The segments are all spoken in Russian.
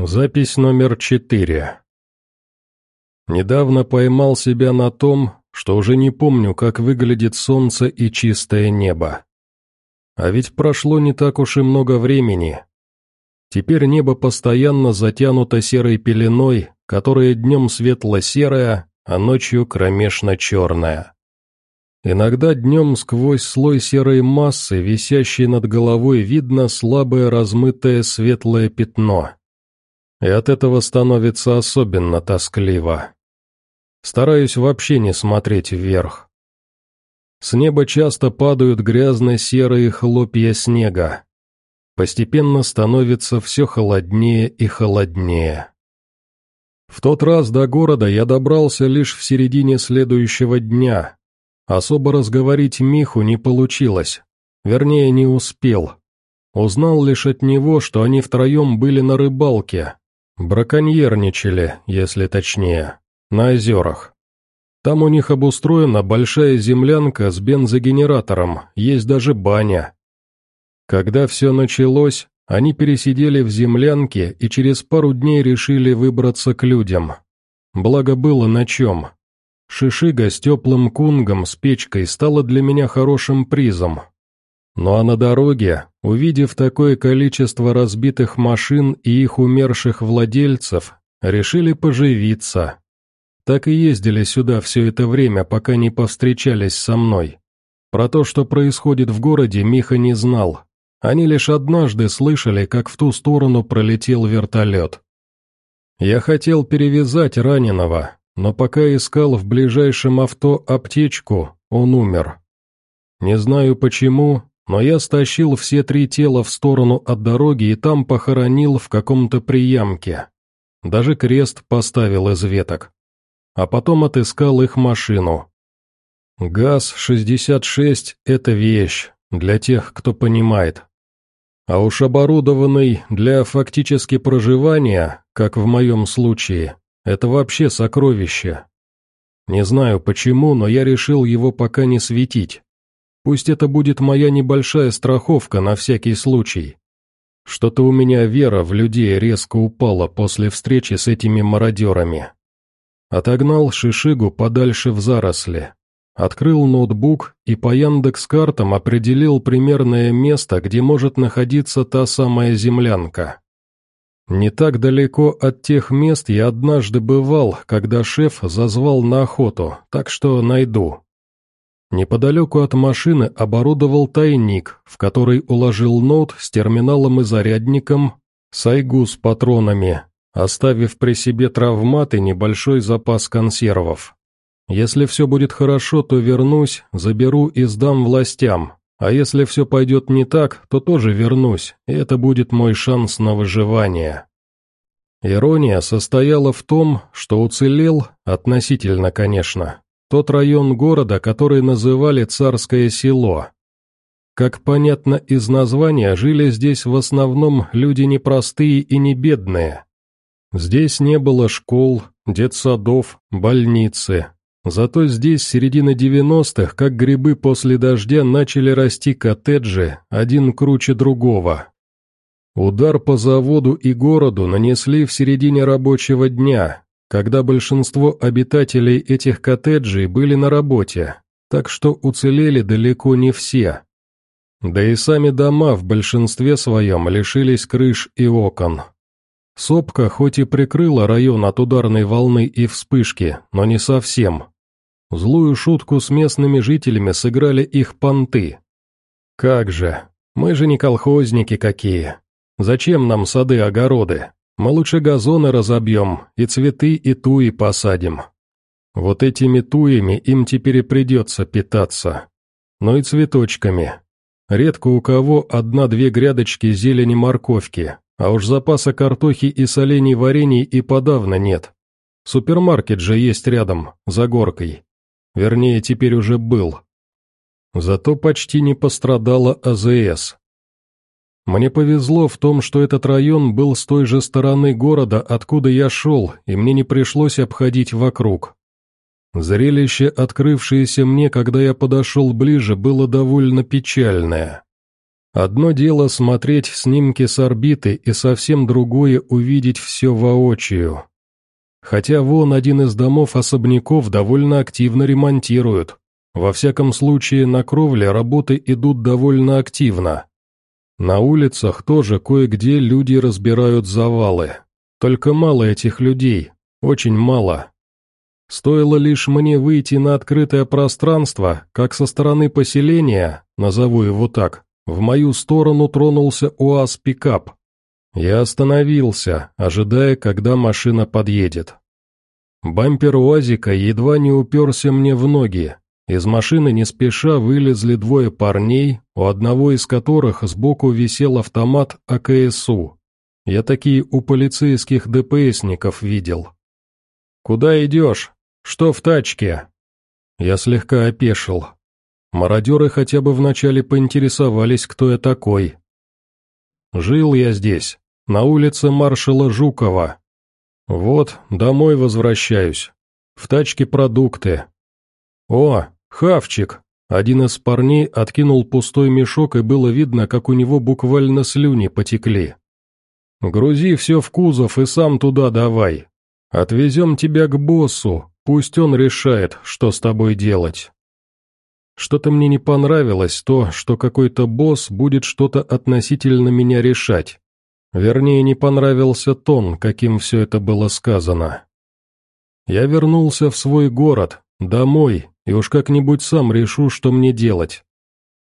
Запись номер четыре. Недавно поймал себя на том, что уже не помню, как выглядит солнце и чистое небо. А ведь прошло не так уж и много времени. Теперь небо постоянно затянуто серой пеленой, которая днем светло-серая, а ночью кромешно-черная. Иногда днем сквозь слой серой массы, висящей над головой, видно слабое размытое светлое пятно. И от этого становится особенно тоскливо. Стараюсь вообще не смотреть вверх. С неба часто падают грязно-серые хлопья снега. Постепенно становится все холоднее и холоднее. В тот раз до города я добрался лишь в середине следующего дня, Особо разговорить Миху не получилось, вернее, не успел. Узнал лишь от него, что они втроем были на рыбалке. Браконьерничали, если точнее, на озерах. Там у них обустроена большая землянка с бензогенератором, есть даже баня. Когда все началось, они пересидели в землянке и через пару дней решили выбраться к людям. Благо было на чем. Шишига с теплым кунгом с печкой стала для меня хорошим призом. Ну а на дороге, увидев такое количество разбитых машин и их умерших владельцев, решили поживиться. Так и ездили сюда все это время, пока не повстречались со мной. Про то, что происходит в городе, Миха не знал. Они лишь однажды слышали, как в ту сторону пролетел вертолет. Я хотел перевязать раненого, но пока искал в ближайшем авто аптечку, он умер. Не знаю почему, но я стащил все три тела в сторону от дороги и там похоронил в каком-то приямке. Даже крест поставил из веток. А потом отыскал их машину. ГАЗ-66 — это вещь, для тех, кто понимает. А уж оборудованный для фактически проживания, как в моем случае, это вообще сокровище. Не знаю почему, но я решил его пока не светить. Пусть это будет моя небольшая страховка на всякий случай. Что-то у меня вера в людей резко упала после встречи с этими мародерами. Отогнал Шишигу подальше в заросли. Открыл ноутбук и по Яндекс-картам определил примерное место, где может находиться та самая землянка. Не так далеко от тех мест я однажды бывал, когда шеф зазвал на охоту, так что найду. Неподалеку от машины оборудовал тайник, в который уложил ноут с терминалом и зарядником, сайгу с патронами, оставив при себе травмат и небольшой запас консервов. Если все будет хорошо, то вернусь, заберу и сдам властям, а если все пойдет не так, то тоже вернусь, и это будет мой шанс на выживание. Ирония состояла в том, что уцелел, относительно, конечно, тот район города, который называли Царское село. Как понятно из названия, жили здесь в основном люди непростые и не бедные. Здесь не было школ, детсадов, больницы, Зато здесь, середина девяностых, как грибы после дождя, начали расти коттеджи, один круче другого. Удар по заводу и городу нанесли в середине рабочего дня, когда большинство обитателей этих коттеджей были на работе, так что уцелели далеко не все. Да и сами дома в большинстве своем лишились крыш и окон. Сопка хоть и прикрыла район от ударной волны и вспышки, но не совсем. Злую шутку с местными жителями сыграли их понты. Как же, мы же не колхозники какие. Зачем нам сады-огороды? Мы лучше газоны разобьем, и цветы, и туи посадим. Вот этими туями им теперь и придется питаться. Ну и цветочками. Редко у кого одна-две грядочки зелени морковки, а уж запаса картохи и солений варений и подавно нет. Супермаркет же есть рядом, за горкой. Вернее, теперь уже был. Зато почти не пострадала АЗС. Мне повезло в том, что этот район был с той же стороны города, откуда я шел, и мне не пришлось обходить вокруг. Зрелище, открывшееся мне, когда я подошел ближе, было довольно печальное. Одно дело смотреть снимки с орбиты и совсем другое увидеть все воочию. Хотя вон один из домов особняков довольно активно ремонтируют. Во всяком случае, на кровле работы идут довольно активно. На улицах тоже кое-где люди разбирают завалы. Только мало этих людей, очень мало. Стоило лишь мне выйти на открытое пространство, как со стороны поселения, назову его так, в мою сторону тронулся УАЗ-пикап. Я остановился, ожидая, когда машина подъедет. Бампер УАЗика едва не уперся мне в ноги, из машины не спеша вылезли двое парней, у одного из которых сбоку висел автомат АКСУ. Я такие у полицейских ДПСников видел. «Куда идешь? Что в тачке?» Я слегка опешил. Мародеры хотя бы вначале поинтересовались, кто я такой. Жил я здесь, на улице маршала Жукова. Вот, домой возвращаюсь. В тачке продукты. О, «Хавчик!» Один из парней откинул пустой мешок, и было видно, как у него буквально слюни потекли. «Грузи все в кузов и сам туда давай. Отвезем тебя к боссу, пусть он решает, что с тобой делать». Что-то мне не понравилось то, что какой-то босс будет что-то относительно меня решать. Вернее, не понравился тон, каким все это было сказано. Я вернулся в свой город, домой, и уж как-нибудь сам решу, что мне делать.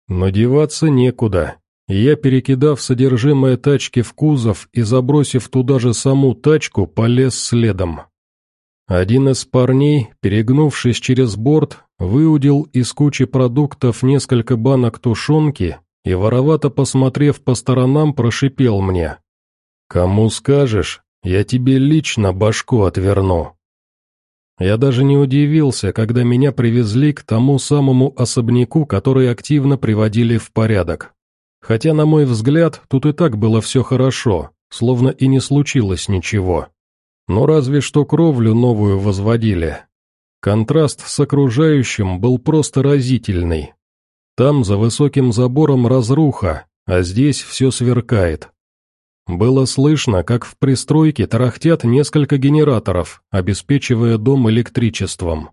Но деваться некуда, и я, перекидав содержимое тачки в кузов и забросив туда же саму тачку, полез следом. Один из парней, перегнувшись через борт, выудил из кучи продуктов несколько банок тушенки и, воровато посмотрев по сторонам, прошипел мне. «Кому скажешь, я тебе лично башку отверну». Я даже не удивился, когда меня привезли к тому самому особняку, который активно приводили в порядок. Хотя, на мой взгляд, тут и так было все хорошо, словно и не случилось ничего. Но разве что кровлю новую возводили. Контраст с окружающим был просто разительный. Там за высоким забором разруха, а здесь все сверкает. Было слышно, как в пристройке тарахтят несколько генераторов, обеспечивая дом электричеством.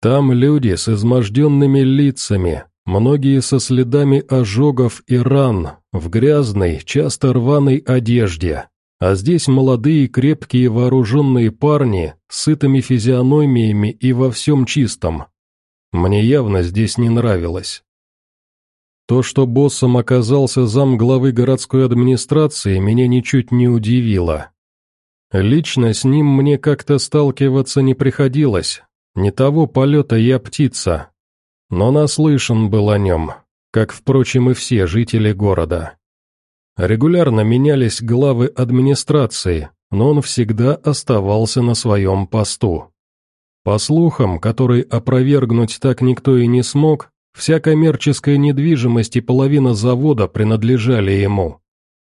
Там люди с изможденными лицами, многие со следами ожогов и ран, в грязной, часто рваной одежде, а здесь молодые крепкие вооруженные парни сытыми физиономиями и во всем чистом. Мне явно здесь не нравилось. То, что боссом оказался зам главы городской администрации, меня ничуть не удивило. Лично с ним мне как-то сталкиваться не приходилось, не того полета я птица. Но наслышан был о нем, как, впрочем, и все жители города. Регулярно менялись главы администрации, но он всегда оставался на своем посту. По слухам, которые опровергнуть так никто и не смог, Вся коммерческая недвижимость и половина завода принадлежали ему.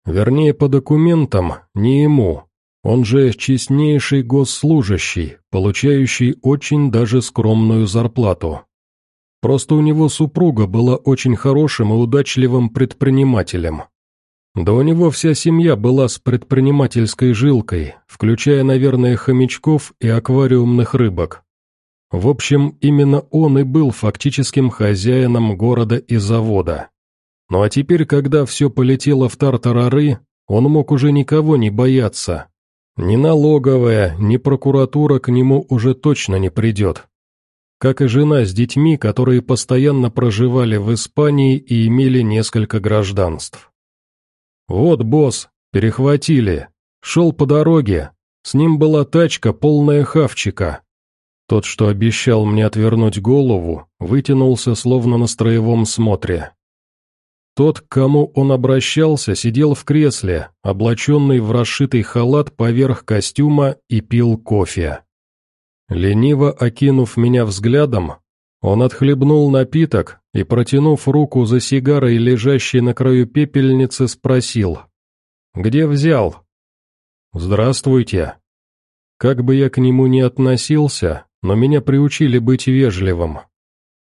Вернее, по документам, не ему. Он же честнейший госслужащий, получающий очень даже скромную зарплату. Просто у него супруга была очень хорошим и удачливым предпринимателем. Да у него вся семья была с предпринимательской жилкой, включая, наверное, хомячков и аквариумных рыбок. В общем, именно он и был фактическим хозяином города и завода. Ну а теперь, когда все полетело в тартарары, он мог уже никого не бояться. Ни налоговая, ни прокуратура к нему уже точно не придет. Как и жена с детьми, которые постоянно проживали в Испании и имели несколько гражданств. Вот босс, перехватили, шел по дороге, с ним была тачка, полная хавчика, тот, что обещал мне отвернуть голову, вытянулся словно на строевом смотре. Тот, к кому он обращался, сидел в кресле, облаченный в расшитый халат поверх костюма и пил кофе. Лениво окинув меня взглядом, он отхлебнул напиток и, протянув руку за сигарой, лежащей на краю пепельницы, спросил. «Где взял?» «Здравствуйте». Как бы я к нему ни относился, но меня приучили быть вежливым.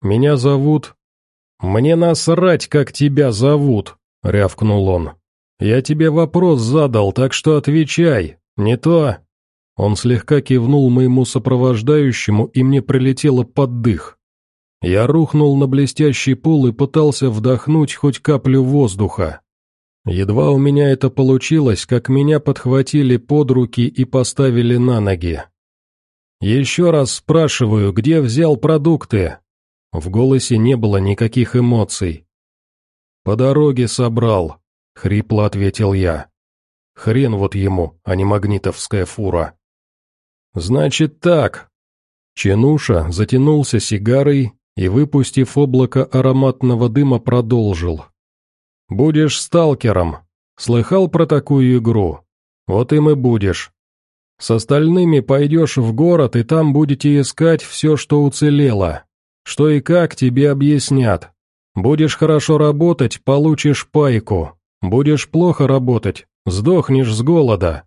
Меня зовут... Мне насрать, как тебя зовут, — рявкнул он. «Я тебе вопрос задал, так что отвечай. Не то...» Он слегка кивнул моему сопровождающему, и мне прилетело под дых. Я рухнул на блестящий пол и пытался вдохнуть хоть каплю воздуха. Едва у меня это получилось, как меня подхватили под руки и поставили на ноги. «Еще раз спрашиваю, где взял продукты?» В голосе не было никаких эмоций. «По дороге собрал», — хрипло ответил я. «Хрен вот ему, а не магнитовская фура». «Значит так». Чинуша затянулся сигарой и, выпустив облако ароматного дыма, продолжил. «Будешь сталкером. Слыхал про такую игру? Вот им и будешь. С остальными пойдешь в город, и там будете искать все, что уцелело. Что и как тебе объяснят. Будешь хорошо работать, получишь пайку. Будешь плохо работать, сдохнешь с голода.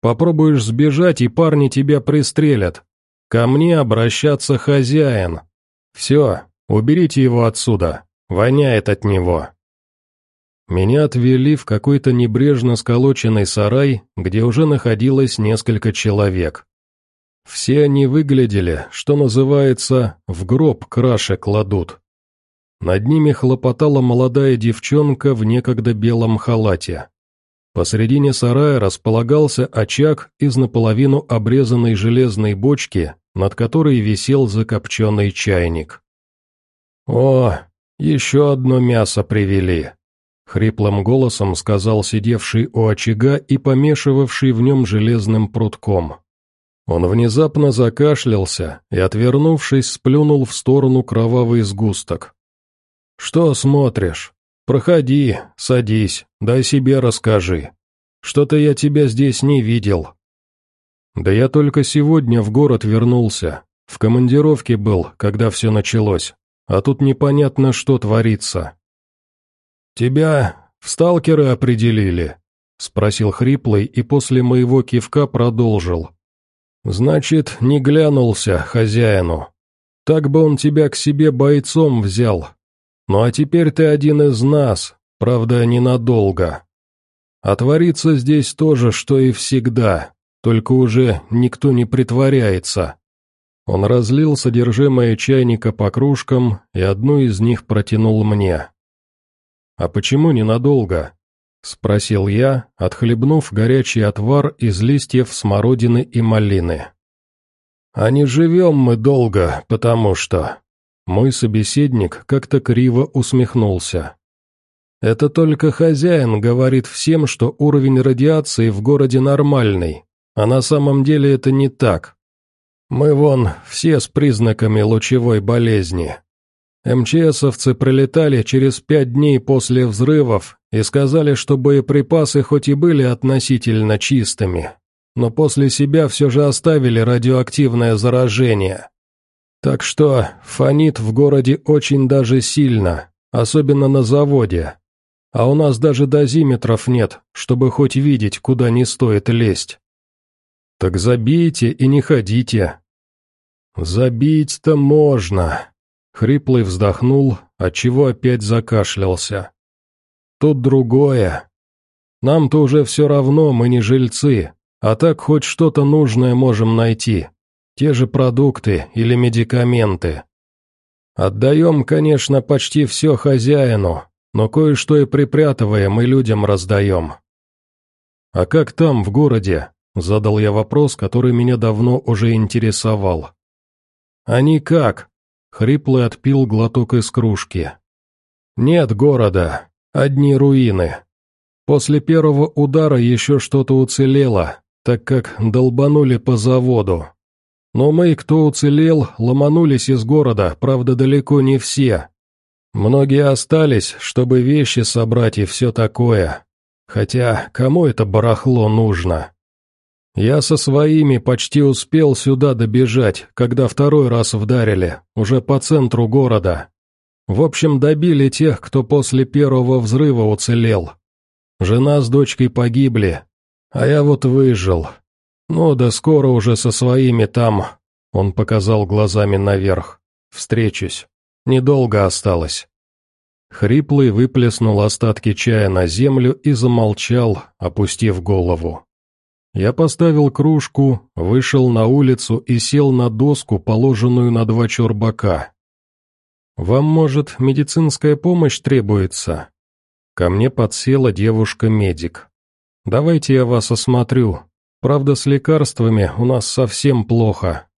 Попробуешь сбежать, и парни тебя пристрелят. Ко мне обращаться хозяин. Все, уберите его отсюда, воняет от него. Меня отвели в какой-то небрежно сколоченный сарай, где уже находилось несколько человек. Все они выглядели, что называется, в гроб краше кладут. Над ними хлопотала молодая девчонка в некогда белом халате. Посредине сарая располагался очаг из наполовину обрезанной железной бочки, над которой висел закопченный чайник. «О, еще одно мясо привели», — хриплым голосом сказал сидевший у очага и помешивавший в нем железным прутком. Он внезапно закашлялся и, отвернувшись, сплюнул в сторону кровавый сгусток. «Что смотришь? Проходи, садись, дай себе расскажи. Что-то я тебя здесь не видел». «Да я только сегодня в город вернулся. В командировке был, когда все началось. А тут непонятно, что творится». «Тебя в сталкеры определили?» — спросил хриплый и после моего кивка продолжил. «Значит, не глянулся хозяину. Так бы он тебя к себе бойцом взял. Ну а теперь ты один из нас, правда, ненадолго. А творится здесь то же, что и всегда, только уже никто не притворяется». Он разлил содержимое чайника по кружкам и одну из них протянул мне. «А почему ненадолго?» — спросил я, отхлебнув горячий отвар из листьев смородины и малины. «А не живем мы долго, потому что...» Мой собеседник как-то криво усмехнулся. «Это только хозяин говорит всем, что уровень радиации в городе нормальный, а на самом деле это не так. Мы вон все с признаками лучевой болезни. МЧСовцы прилетали через пять дней после взрывов и сказали, что боеприпасы хоть и были относительно чистыми, но после себя все же оставили радиоактивное заражение. Так что фонит в городе очень даже сильно, особенно на заводе. А у нас даже дозиметров нет, чтобы хоть видеть, куда не стоит лезть. Так забейте и не ходите. Забить-то можно. Хриплый вздохнул, отчего опять закашлялся. Тут другое. Нам-то уже все равно, мы не жильцы, а так хоть что-то нужное можем найти. Те же продукты или медикаменты. Отдаем, конечно, почти все хозяину, но кое-что и припрятываем и людям раздаем. «А как там, в городе?» — задал я вопрос, который меня давно уже интересовал. «А никак», Хриплый отпил глоток из кружки. «Нет города, одни руины. После первого удара еще что-то уцелело, так как долбанули по заводу. Но мы, кто уцелел, ломанулись из города, правда, далеко не все. Многие остались, чтобы вещи собрать и все такое. Хотя, кому это барахло нужно?» Я со своими почти успел сюда добежать, когда второй раз вдарили, уже по центру города. В общем, добили тех, кто после первого взрыва уцелел. Жена с дочкой погибли, а я вот выжил. Ну да скоро уже со своими там, он показал глазами наверх, встречусь. Недолго осталось. Хриплый выплеснул остатки чая на землю и замолчал, опустив голову. Я поставил кружку, вышел на улицу и сел на доску, положенную на два чурбака. «Вам, может, медицинская помощь требуется?» Ко мне подсела девушка-медик. «Давайте я вас осмотрю. Правда, с лекарствами у нас совсем плохо.